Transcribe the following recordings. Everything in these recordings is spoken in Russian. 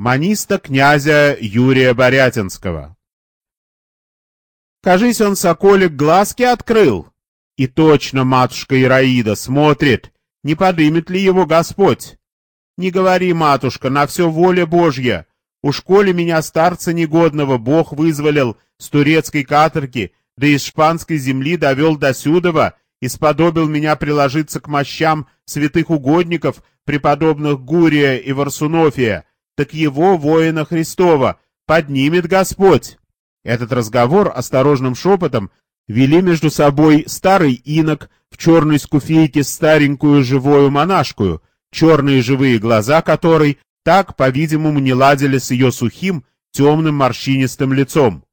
маниста князя Юрия Борятинского. Кажись, он, соколик, глазки открыл. И точно матушка Ираида смотрит, не подымет ли его Господь. Не говори, матушка, на все воля Божья. У школе меня старца негодного Бог вызволил с турецкой каторги, да из шпанской земли довел до Сюдова и сподобил меня приложиться к мощам святых угодников, преподобных Гурия и Варсунофия, так его, воина Христова, поднимет Господь. Этот разговор осторожным шепотом вели между собой старый инок в черной скуфейке старенькую живую монашкую, черные живые глаза которой так, по-видимому, не ладили с ее сухим, темным морщинистым лицом.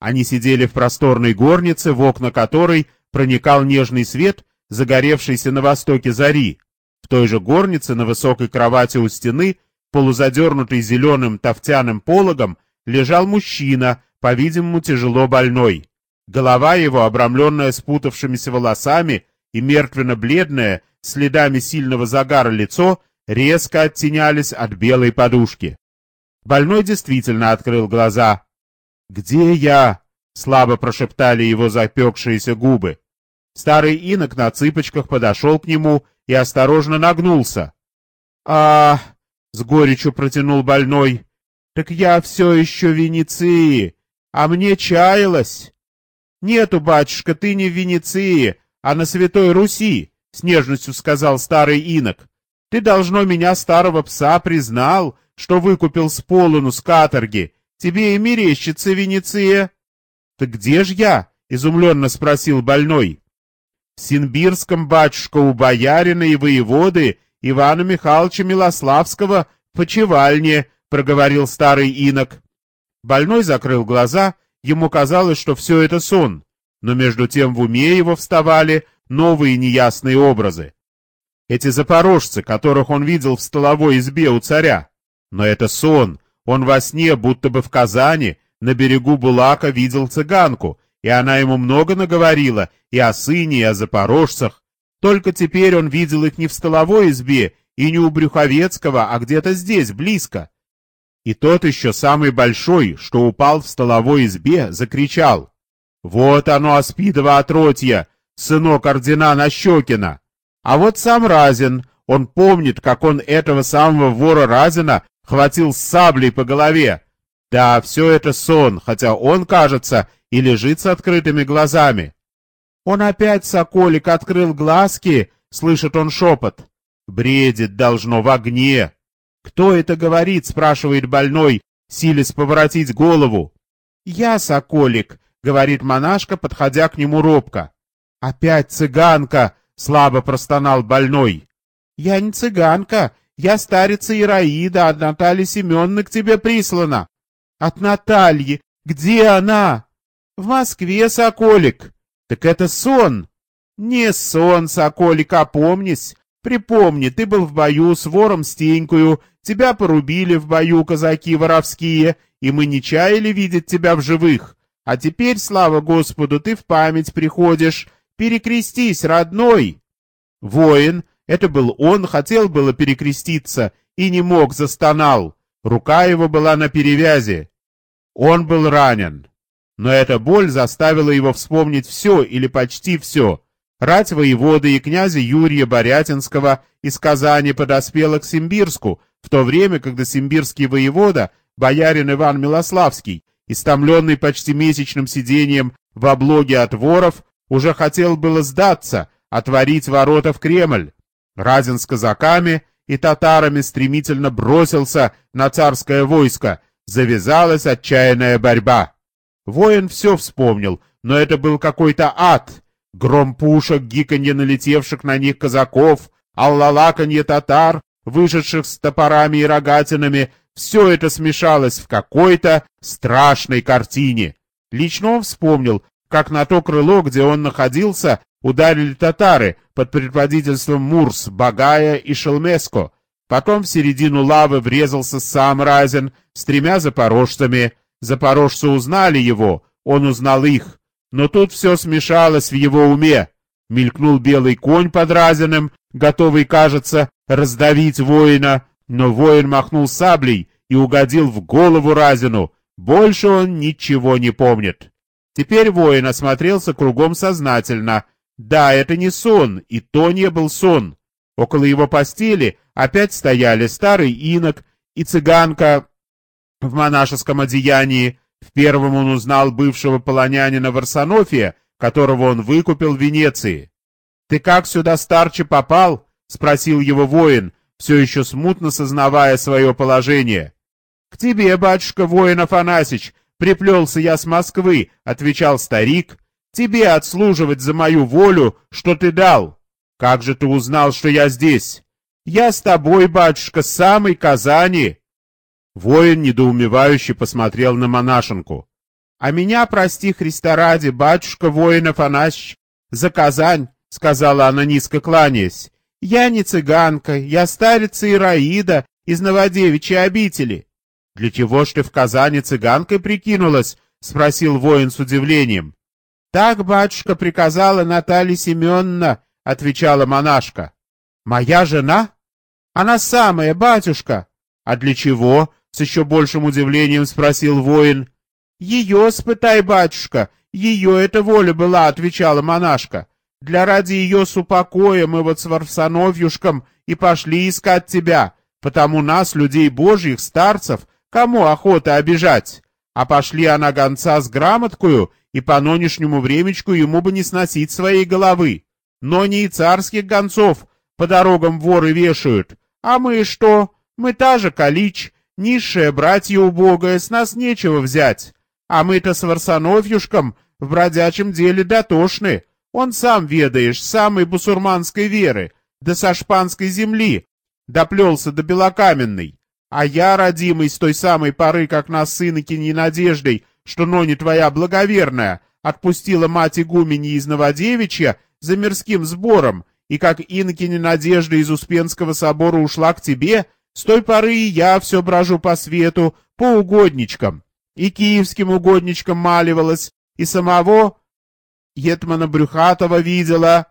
Они сидели в просторной горнице, в окна которой проникал нежный свет, загоревшийся на востоке зари. В той же горнице на высокой кровати у стены, полузадернутый зеленым тофтяным пологом, лежал мужчина, по-видимому, тяжело больной. Голова его, обрамленная спутавшимися волосами и мертвенно-бледное, следами сильного загара лицо, резко оттенялись от белой подушки. Больной действительно открыл глаза. «Где я?» — слабо прошептали его запекшиеся губы. Старый инок на цыпочках подошел к нему и осторожно нагнулся. а с горечью протянул больной. «Так я все еще в Венеции, а мне чаялось!» «Нету, батюшка, ты не в Венеции, а на Святой Руси», — с нежностью сказал старый инок. «Ты, должно, меня, старого пса, признал, что выкупил с полону с каторги. Тебе и мерещится Венеция». «Так где ж я?» — изумленно спросил больной. «В Синбирском, батюшка, у боярина и воеводы Ивана Михайловича Милославского в почевальне», — проговорил старый инок. Больной закрыл глаза Ему казалось, что все это сон, но между тем в уме его вставали новые неясные образы. Эти запорожцы, которых он видел в столовой избе у царя. Но это сон, он во сне, будто бы в Казани, на берегу Булака видел цыганку, и она ему много наговорила и о сыне, и о запорожцах. Только теперь он видел их не в столовой избе и не у Брюховецкого, а где-то здесь, близко. И тот еще самый большой, что упал в столовой избе, закричал. «Вот оно, Аспидово отродье, сынок ордена Нащекина! А вот сам Разин, он помнит, как он этого самого вора Разина хватил с саблей по голове. Да, все это сон, хотя он, кажется, и лежит с открытыми глазами. Он опять, соколик, открыл глазки, слышит он шепот. Бредит, должно, в огне. «Кто это говорит?» — спрашивает больной, силясь поворотить голову. «Я, соколик», — говорит монашка, подходя к нему робко. «Опять цыганка!» — слабо простонал больной. «Я не цыганка, я старица Ираида, от Натальи Семеновны к тебе прислана». «От Натальи! Где она?» «В Москве, соколик». «Так это сон!» «Не сон, соколик, опомнись. Припомни, ты был в бою с вором Стенькую, тебя порубили в бою казаки воровские, и мы не чаяли видеть тебя в живых. А теперь, слава Господу, ты в память приходишь. Перекрестись, родной!» Воин, это был он, хотел было перекреститься и не мог, застонал. Рука его была на перевязи. Он был ранен. Но эта боль заставила его вспомнить все или почти все, Рать воеводы и князя Юрия Борятинского из Казани подоспела к Симбирску, в то время, когда симбирский воевода, боярин Иван Милославский, истомленный почти месячным сидением в облоге от воров, уже хотел было сдаться, отворить ворота в Кремль. Разин с казаками и татарами стремительно бросился на царское войско, завязалась отчаянная борьба. Воин все вспомнил, но это был какой-то ад — Гром пушек, гиканье налетевших на них казаков, аллалаканье татар, вышедших с топорами и рогатинами, все это смешалось в какой-то страшной картине. Лично он вспомнил, как на то крыло, где он находился, ударили татары под предводительством Мурс, Багая и Шелмеско. Потом в середину лавы врезался сам Разин с тремя запорожцами. Запорожцы узнали его, он узнал их. Но тут все смешалось в его уме. Мелькнул белый конь под разиным, готовый, кажется, раздавить воина, но воин махнул саблей и угодил в голову Разину. Больше он ничего не помнит. Теперь воин осмотрелся кругом сознательно. Да, это не сон, и то не был сон. Около его постели опять стояли старый инок и цыганка в монашеском одеянии. В первом он узнал бывшего полонянина Варсонофия, которого он выкупил в Венеции. «Ты как сюда, старче, попал?» — спросил его воин, все еще смутно сознавая свое положение. «К тебе, батюшка, воин Афанасич, приплелся я с Москвы», — отвечал старик. «Тебе отслуживать за мою волю, что ты дал. Как же ты узнал, что я здесь?» «Я с тобой, батюшка, с самой Казани». Воин недоумевающе посмотрел на монашенку. «А меня, прости Христа ради, батюшка воин Афанасьевич, за Казань», — сказала она, низко кланяясь. «Я не цыганка, я старица Ираида из Новодевичьей обители». «Для чего ж ты в Казани цыганкой прикинулась?» — спросил воин с удивлением. «Так, батюшка, приказала Наталья Семеновна», — отвечала монашка. «Моя жена?» «Она самая, батюшка». «А для чего?» — с еще большим удивлением спросил воин. «Ее спытай, батюшка, ее эта воля была», — отвечала монашка. «Для ради ее супокоя мы вот с Варсановьюшком и пошли искать тебя, потому нас, людей божьих, старцев, кому охота обижать? А пошли она гонца с грамоткою, и по нынешнему времечку ему бы не сносить своей головы. Но не и царских гонцов по дорогам воры вешают. А мы что? Мы та же калич, Низшее братья убогое, с нас нечего взять. А мы-то с Варсановьюшком в бродячем деле дотошны. Он сам, ведаешь, самой бусурманской веры, да со шпанской земли, доплелся до белокаменной. А я, родимый, с той самой поры, как нас с инокиней надеждой, что нони твоя благоверная, отпустила мать игумени из Новодевичья за мирским сбором, и как инокиня надежда из Успенского собора ушла к тебе — с той поры я все брожу по свету, по угодничкам. И киевским угодничкам маливалась, и самого Етмана Брюхатова видела,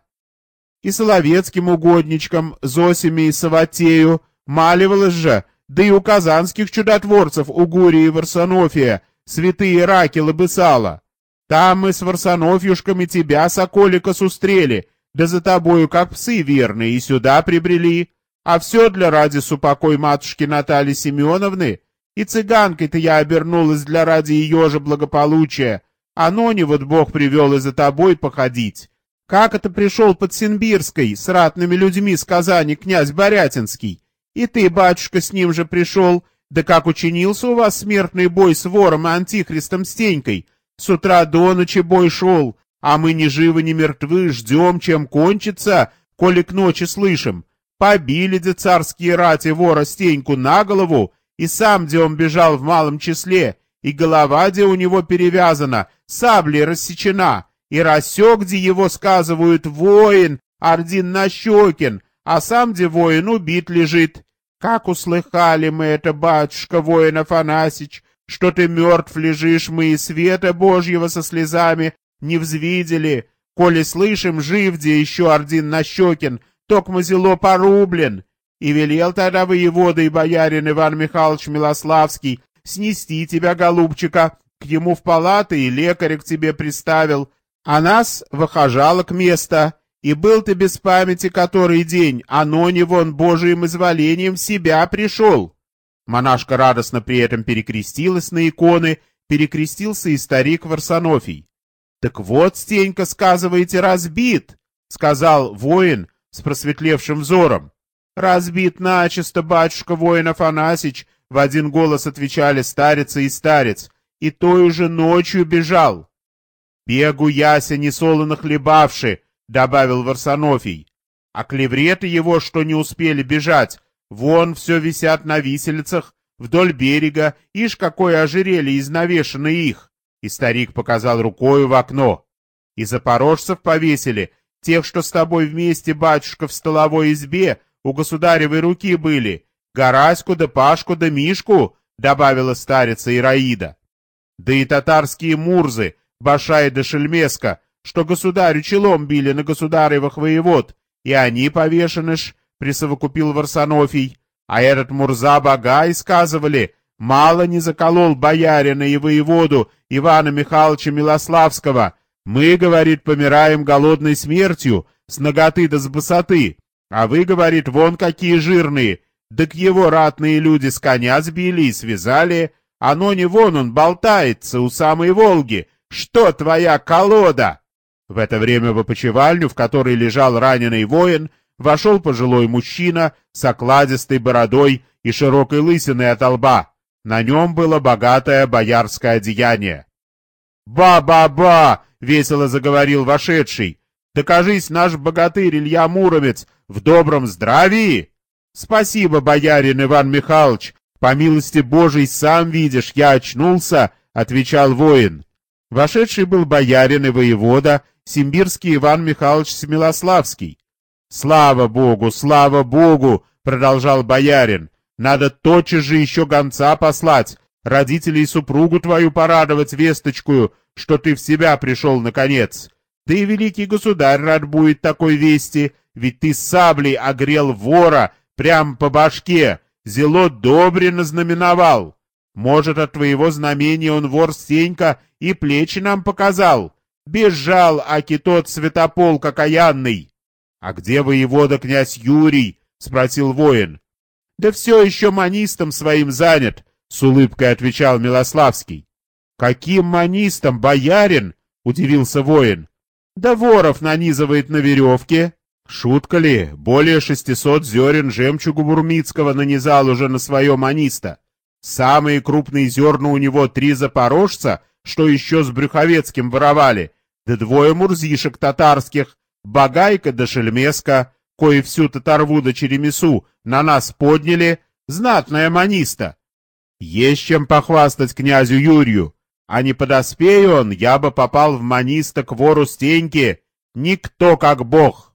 и соловецким угодничкам, Зосими и Саватею, маливалась же, да и у казанских чудотворцев Угурии и Варсонофия, святые раки лобысала. Там мы с Варсонофьюшками тебя, соколика, сустрели, да за тобою, как псы верные, и сюда прибрели. А все для ради супокой матушки Натальи Семеновны, и цыганкой-то я обернулась для ради ее же благополучия, а не вот Бог привел и за тобой походить. Как это пришел под Синбирской с ратными людьми с Казани князь Борятинский? И ты, батюшка, с ним же пришел, да как учинился у вас смертный бой с вором и антихристом Стенькой? С утра до ночи бой шел, а мы ни живы, ни мертвы, ждем, чем кончится, коли к ночи слышим. Побили де царские рати вора Стеньку на голову, и сам, где он бежал в малом числе, и голова, где у него перевязана, саблей рассечена, и рассек, где его сказывают воин Ордин Нащекин, а сам, где воин убит лежит. Как услыхали мы это, батюшка воин Афанасич, что ты мертв лежишь, мы и света Божьего со слезами не взвидели, коли слышим, жив где еще Ордин Нащекин, токмо зело порублен, и велел тогда воевода и боярин Иван Михайлович Милославский снести тебя, голубчика, к ему в палаты и лекаря к тебе приставил, а нас выхожало к месту, и был ты без памяти который день, а но не вон божиим изволением в себя пришел. Монашка радостно при этом перекрестилась на иконы, перекрестился и старик Варсонофий. — Так вот, Стенька, сказываете, разбит, — сказал воин, — с просветлевшим взором. «Разбит начисто, батюшка воин Афанасич!» В один голос отвечали старица и старец. «И той же ночью бежал!» «Бегу яся несолоно хлебавши!» — добавил Варсонофий. «А клевреты его, что не успели бежать, вон все висят на виселицах, вдоль берега, ишь какое ожерелье из навешаны их!» И старик показал рукою в окно. «И запорожцев повесили, Тех, что с тобой вместе, батюшка, в столовой избе у государевой руки были. Гараську да Пашку да Мишку, — добавила старица Ираида. Да и татарские мурзы, Башай да Шельмеска, что государю челом били на государевых воевод, и они повешены ж, — присовокупил Варсонофий. А этот Мурза Багай, сказывали, мало не заколол боярина и воеводу Ивана Михайловича Милославского. Мы, говорит, помираем голодной смертью, с ноготы да с босоты. А вы, говорит, вон какие жирные. Да к его ратные люди с коня сбили и связали. Оно не вон он болтается у самой Волги. Что твоя колода? В это время в опочивальню, в которой лежал раненый воин, вошел пожилой мужчина с окладистой бородой и широкой лысиной от лба. На нем было богатое боярское одеяние. «Ба-ба-ба!» — весело заговорил вошедший. «Докажись, наш богатырь Илья Муромец в добром здравии!» «Спасибо, боярин Иван Михайлович! По милости Божией, сам видишь, я очнулся!» — отвечал воин. Вошедший был боярин и воевода, симбирский Иван Михайлович Смилославский. «Слава Богу, слава Богу!» — продолжал боярин. «Надо тотчас же еще гонца послать, родителей и супругу твою порадовать весточкую, что ты в себя пришел наконец. Да и великий государь рад будет такой вести, ведь ты саблей огрел вора прям по башке, зело добре назнаменовал. Может, от твоего знамения он вор Сенька и плечи нам показал. Бежал, аки тот святопол окаянный. — А где воевода князь Юрий? — спросил воин. — Да все еще манистом своим занят, — с улыбкой отвечал Милославский. — Каким манистом, боярин? — удивился воин. — Да воров нанизывает на веревке. Шутка ли, более шестисот зерен жемчугу бурмицкого нанизал уже на свое маниста. Самые крупные зерна у него три запорожца, что еще с Брюховецким воровали, да двое мурзишек татарских, Багайка да Шельмеска, кои всю татарву да Черемису на нас подняли, знатная маниста. Есть чем похвастать князю Юрию, а не подоспей он, я бы попал в маниста к вору Стеньке, никто как бог.